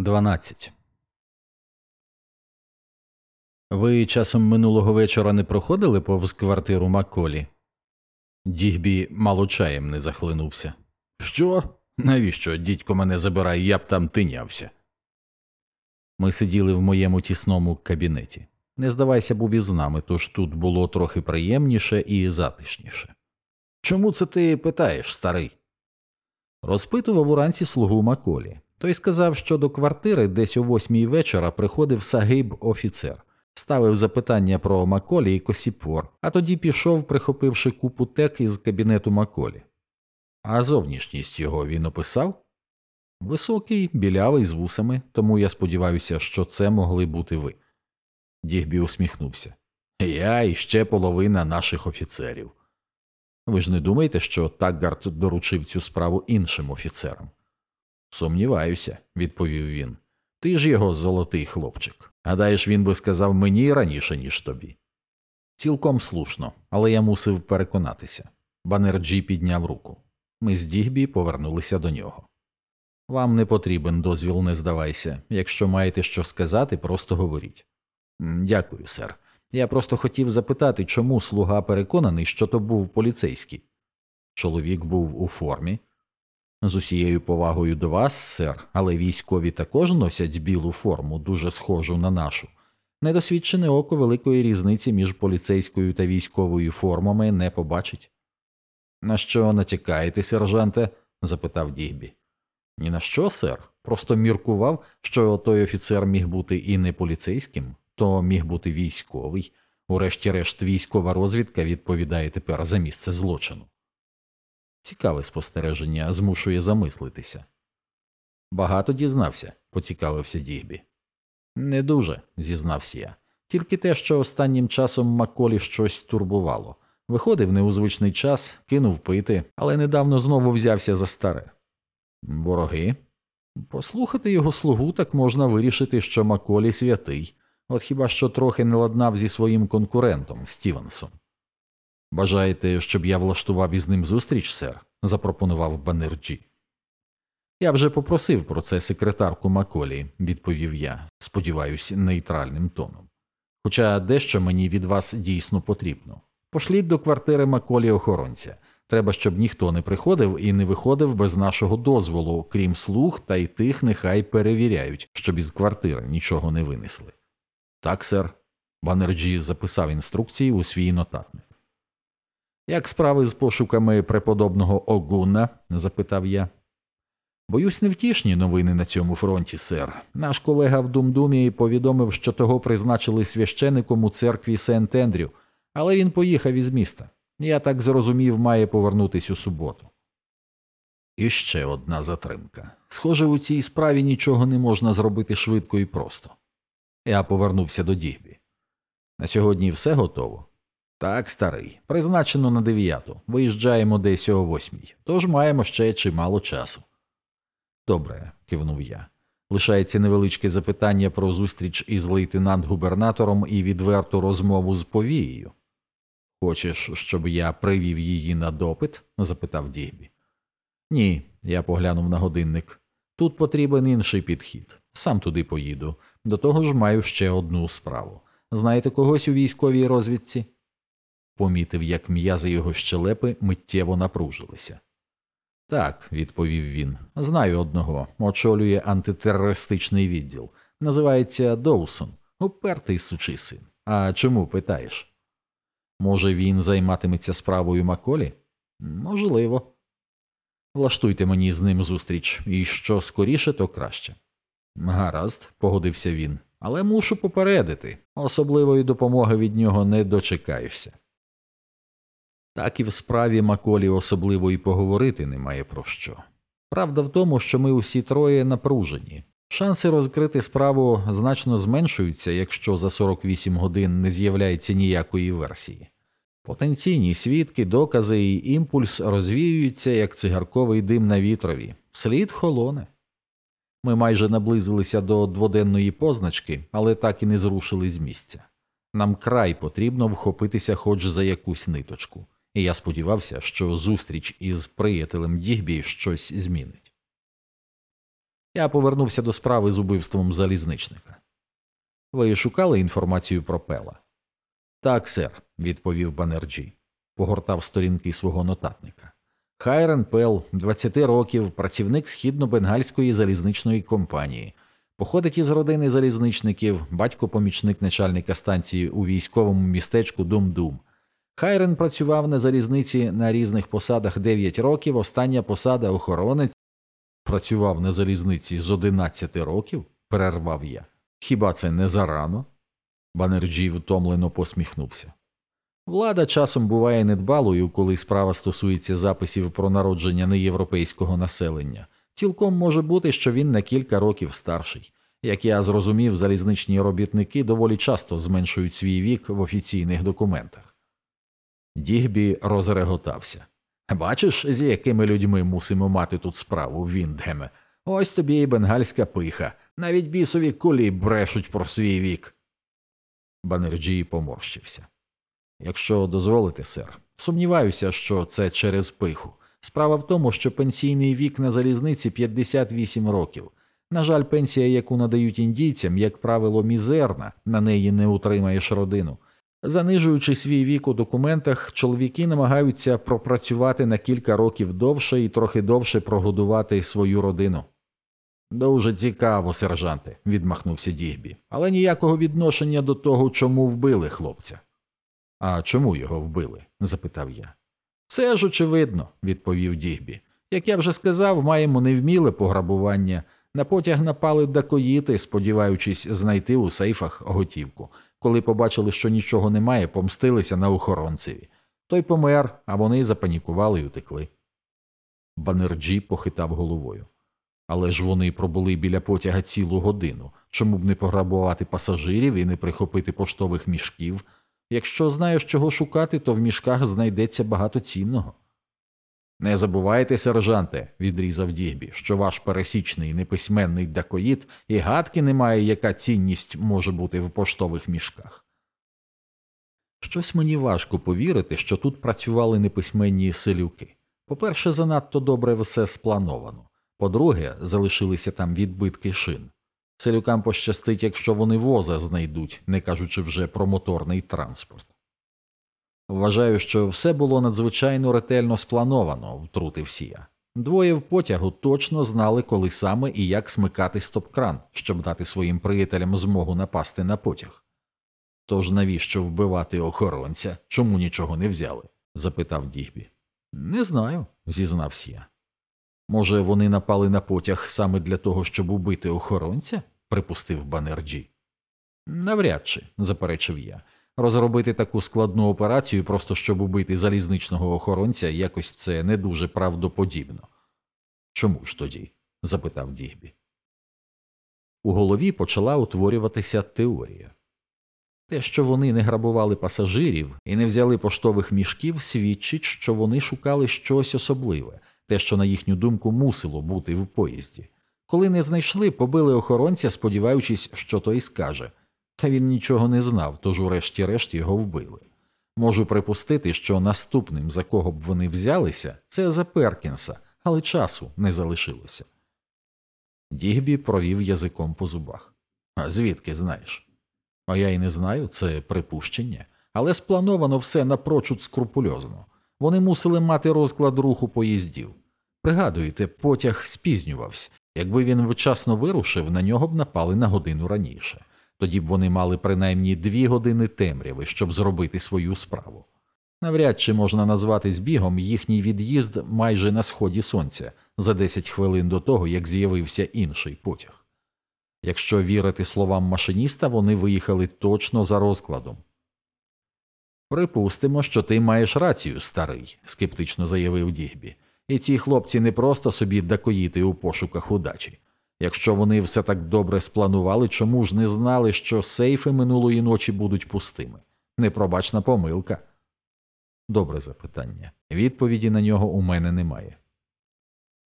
12. Ви часом минулого вечора не проходили повз квартиру Маколі? Дігбі мало чаєм не захлинувся. Що? Навіщо дідько мене забирає, я б там тинявся. Ми сиділи в моєму тісному кабінеті. Не здавайся, був із нами, тож тут було трохи приємніше і затишніше. Чому це ти питаєш, старий? Розпитував уранці слугу Маколі. Той сказав, що до квартири десь о восьмій вечора приходив сагиб офіцер, ставив запитання про Маколі і Косіпор, а тоді пішов, прихопивши купу тек із кабінету Маколі. А зовнішність його він описав? Високий, білявий з вусами, тому я сподіваюся, що це могли бути ви. Дігбі усміхнувся. Я і ще половина наших офіцерів. Ви ж не думаєте, що Такгард доручив цю справу іншим офіцерам? Сумніваюся, відповів він. Ти ж його золотий хлопчик. Гадаєш, він би сказав мені раніше, ніж тобі. Цілком слушно, але я мусив переконатися. Банерджі підняв руку. Ми з Дігбі повернулися до нього. Вам не потрібен дозвіл, не здавайся. Якщо маєте що сказати, просто говоріть. Дякую, сер. Я просто хотів запитати, чому слуга переконаний, що то був поліцейський. Чоловік був у формі. З усією повагою до вас, сер, але військові також носять білу форму, дуже схожу на нашу. Недосвідчене око великої різниці між поліцейською та військовою формами не побачить. На що натякаєте, сержанте? запитав Дігбі. Ні на що, сер. Просто міркував, що той офіцер міг бути і не поліцейським, то міг бути військовий. Урешті-решт, військова розвідка відповідає тепер за місце злочину. Цікаве спостереження змушує замислитися. Багато дізнався, поцікавився Дігбі. Не дуже, зізнався я. Тільки те, що останнім часом Маколі щось турбувало. Виходив не у звичний час, кинув пити, але недавно знову взявся за старе. Вороги? Послухати його слугу так можна вирішити, що Маколі святий, от хіба що трохи не ладнав зі своїм конкурентом Стівенсом. Бажаєте, щоб я влаштував із ним зустріч, сер? запропонував Банерджі. Я вже попросив про це секретарку Маколі, відповів я, сподіваюсь, нейтральним тоном. Хоча дещо мені від вас дійсно потрібно. Пошліть до квартири Маколі охоронця. Треба, щоб ніхто не приходив і не виходив без нашого дозволу, крім слуг, та й тих нехай перевіряють, щоб із квартири нічого не винесли. Так, сер. Банерджі записав інструкції у свій нотатник. Як справи з пошуками преподобного Ґана? запитав я. Боюсь, невтішні новини на цьому фронті, сер. Наш колега в Думдумі повідомив, що того призначили священиком у церкві Сент Ендрю, але він поїхав із міста. Я так зрозумів, має повернутись у суботу. І ще одна затримка. Схоже, у цій справі нічого не можна зробити швидко і просто. Я повернувся до Дігбі. На сьогодні все готово. Так, старий, призначено на дев'яту. Виїжджаємо десь о восьмій, тож маємо ще чимало часу. Добре, кивнув я. Лишається невеличке запитання про зустріч із лейтенант-губернатором і відверту розмову з повією. Хочеш, щоб я привів її на допит? запитав Дігбі. Ні, я поглянув на годинник. Тут потрібен інший підхід. Сам туди поїду. До того ж маю ще одну справу. Знаєте когось у військовій розвідці? Помітив, як м'язи його щелепи миттєво напружилися. Так, відповів він, знаю одного, очолює антитерористичний відділ. Називається Доусон, упертий сучий син. А чому питаєш? Може, він займатиметься справою Маколі? Можливо. Влаштуйте мені з ним зустріч, і що скоріше, то краще. Гаразд, погодився він, але мушу попередити особливої допомоги від нього не дочекаєшся. Так і в справі Маколі особливо і поговорити немає про що. Правда в тому, що ми усі троє напружені. Шанси розкрити справу значно зменшуються, якщо за 48 годин не з'являється ніякої версії. Потенційні свідки, докази і імпульс розвіюються, як цигарковий дим на вітрові, слід холоне. Ми майже наблизилися до дводенної позначки, але так і не зрушили з місця. Нам край потрібно вхопитися хоч за якусь ниточку, і я сподівався, що зустріч із приятелем Дігбі щось змінить. Я повернувся до справи з убивством залізничника. Ви шукали інформацію про Пела? Так, сер, відповів Банерджі. Погортав сторінки свого нотатника. Хайрен Пел, 20 років, працівник східно-бенгальської залізничної компанії. Походить із родини залізничників, батько помічник начальника станції у військовому містечку Дум-Дум. Хайрен працював на залізниці на різних посадах 9 років, остання посада охоронець. Працював на залізниці з 11 років, перервав я. Хіба це не зарано? Банерджі втомлено посміхнувся. Влада часом буває недбалою, коли справа стосується записів про народження неєвропейського населення. Цілком може бути, що він на кілька років старший. Як я зрозумів, залізничні робітники доволі часто зменшують свій вік в офіційних документах. Дігбі розреготався. Бачиш, з якими людьми мусимо мати тут справу, Віндгеме? Ось тобі і бенгальська пиха. Навіть бісові кулі брешуть про свій вік. Банерджій поморщився. Якщо дозволите, сер, сумніваюся, що це через пиху. Справа в тому, що пенсійний вік на залізниці 58 років. На жаль, пенсія, яку надають індійцям, як правило, мізерна, на неї не утримаєш родину. Занижуючи свій вік у документах, чоловіки намагаються пропрацювати на кілька років довше і трохи довше прогодувати свою родину. Дуже цікаво, сержанте, відмахнувся Дігбі, але ніякого відношення до того, чому вбили хлопця. А чому його вбили? запитав я. Це ж очевидно, відповів Дігбі. Як я вже сказав, маємо невміле пограбування. На потяг напали дакоїти, сподіваючись знайти у сейфах готівку. Коли побачили, що нічого немає, помстилися на охоронцеві. Той помер, а вони запанікували й утекли. Банерджі похитав головою. Але ж вони пробули біля потяга цілу годину. Чому б не пограбувати пасажирів і не прихопити поштових мішків? Якщо знаєш, чого шукати, то в мішках знайдеться багато цінного. Не забувайте, сержанте, відрізав Дігбі, що ваш пересічний неписьменний дакоїд і гадки немає, яка цінність може бути в поштових мішках. Щось мені важко повірити, що тут працювали неписьменні селюки. По-перше, занадто добре все сплановано. По-друге, залишилися там відбитки шин. Селюкам пощастить, якщо вони воза знайдуть, не кажучи вже про моторний транспорт. Вважаю, що все було надзвичайно ретельно сплановано, втрутився я. Двоє в потягу точно знали, коли саме і як смикати стоп-кран, щоб дати своїм приятелям змогу напасти на потяг. Тож навіщо вбивати охоронця? Чому нічого не взяли? запитав Дігбі. Не знаю, зізнався я. Може, вони напали на потяг саме для того, щоб убити охоронця? припустив Банерджі. Навряд чи, заперечив я. Розробити таку складну операцію, просто щоб убити залізничного охоронця, якось це не дуже правдоподібно. Чому ж тоді? запитав Дігбі. У голові почала утворюватися теорія. Те, що вони не грабували пасажирів і не взяли поштових мішків, свідчить, що вони шукали щось особливе, те, що, на їхню думку, мусило бути в поїзді. Коли не знайшли, побили охоронця, сподіваючись, що той скаже. Та він нічого не знав, тож урешті-решт його вбили. Можу припустити, що наступним, за кого б вони взялися, це за Перкінса, але часу не залишилося. Дігбі провів язиком по зубах. А звідки знаєш? А я й не знаю, це припущення, але сплановано все напрочуд скрупульозно. Вони мусили мати розклад руху поїздів. Пригадуєте, потяг спізнювався. Якби він вчасно вирушив, на нього б напали на годину раніше. Тоді б вони мали принаймні дві години темряви, щоб зробити свою справу. Навряд чи можна назвати збігом їхній від'їзд майже на сході сонця за 10 хвилин до того, як з'явився інший потяг. Якщо вірити словам машиніста, вони виїхали точно за розкладом. Припустимо, що ти маєш рацію, старий, скептично заявив Дігбі, і ці хлопці не просто собі дакоїти у пошуках удачі. Якщо вони все так добре спланували, чому ж не знали, що сейфи минулої ночі будуть пустими? Непробачна помилка. Добре запитання. Відповіді на нього у мене немає.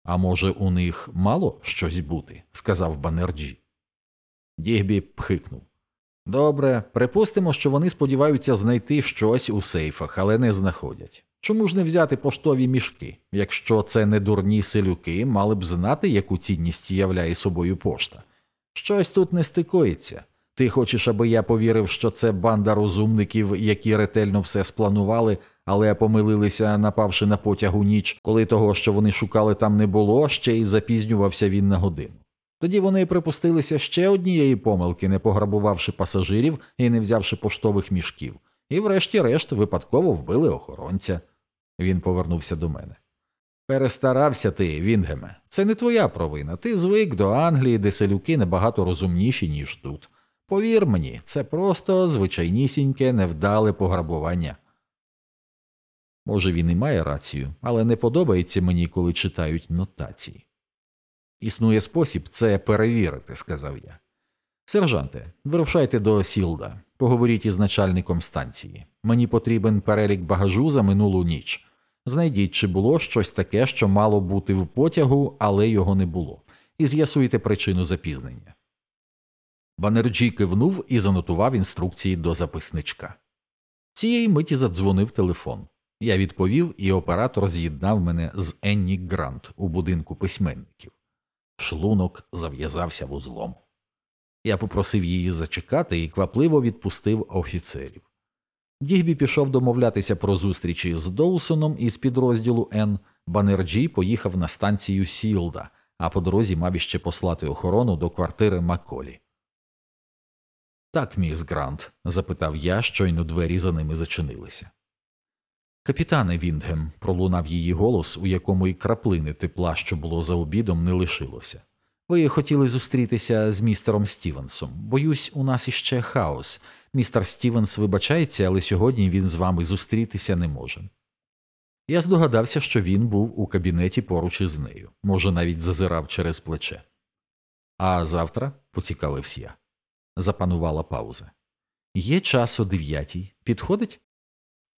А може, у них мало щось бути? сказав Банерджі. Дігбі пхикнув. Добре, припустимо, що вони сподіваються знайти щось у сейфах, але не знаходять. Чому ж не взяти поштові мішки? Якщо це не дурні селюки, мали б знати, яку цінність являє собою пошта. Щось тут не стикується. Ти хочеш, аби я повірив, що це банда розумників, які ретельно все спланували, але помилилися, напавши на потяг у ніч, коли того, що вони шукали там не було, ще й запізнювався він на годину. Тоді вони припустилися ще однієї помилки, не пограбувавши пасажирів і не взявши поштових мішків, і врешті-решт випадково вбили охоронця. Він повернувся до мене. Перестарався ти, Вінгеме. Це не твоя провина. Ти звик до Англії, де селюки набагато розумніші, ніж тут. Повір мені, це просто звичайнісіньке невдале пограбування. Може, він і має рацію, але не подобається мені, коли читають нотації. Існує спосіб це перевірити, сказав я. Сержанте, вирушайте до Сілда, поговоріть із начальником станції. Мені потрібен перелік багажу за минулу ніч. Знайдіть, чи було щось таке, що мало бути в потягу, але його не було, і з'ясуйте причину запізнення. Банерджі кивнув і занотував інструкції до записничка. Цієї миті задзвонив телефон. Я відповів, і оператор з'єднав мене з Енні Грант у будинку письменників. Шлунок зав'язався вузлом. Я попросив її зачекати і квапливо відпустив офіцерів. Дігбі пішов домовлятися про зустрічі з Доусоном із підрозділу Н. Банерджі поїхав на станцію Сілда, а по дорозі мав іще послати охорону до квартири Маколі. Так, міс Грант, запитав я, щойно двері за ними зачинилися. Капітане Віндгем, пролунав її голос, у якому й краплини тепла, що було за обідом, не лишилося. Ви хотіли зустрітися з містером Стівенсом. Боюсь, у нас іще хаос. Містер Стівенс вибачається, але сьогодні він з вами зустрітися не може. Я здогадався, що він був у кабінеті поруч із нею, може, навіть зазирав через плече. А завтра, поцікавився я. Запанувала пауза. Є час о дев'ятій. Підходить?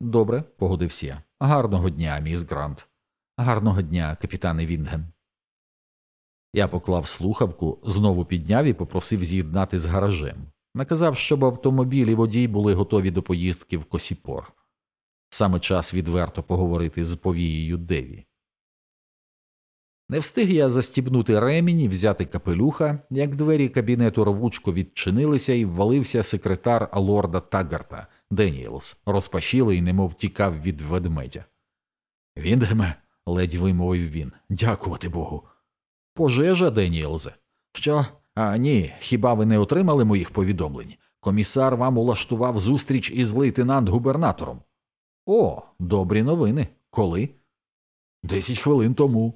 Добре, погодився я. Гарного дня, міс Грант. Гарного дня, капітане Вінгем. Я поклав слухавку, знову підняв і попросив з'єднати з гаражем. Наказав, щоб автомобіль і водій були готові до поїздки в Косіпор. Саме час відверто поговорити з повією Деві. Не встиг я застібнути ремінь і взяти капелюха, як двері кабінету рвучко відчинилися і ввалився секретар лорда Таггарта Деніелс, розпашілий, немов тікав від ведмедя. Віндеме, ледь вимовив він, дякувати Богу. Пожежа, Деніелзе. Що? А ні, хіба ви не отримали моїх повідомлень? Комісар вам улаштував зустріч із лейтенант губернатором. О, добрі новини. Коли? Десять хвилин тому.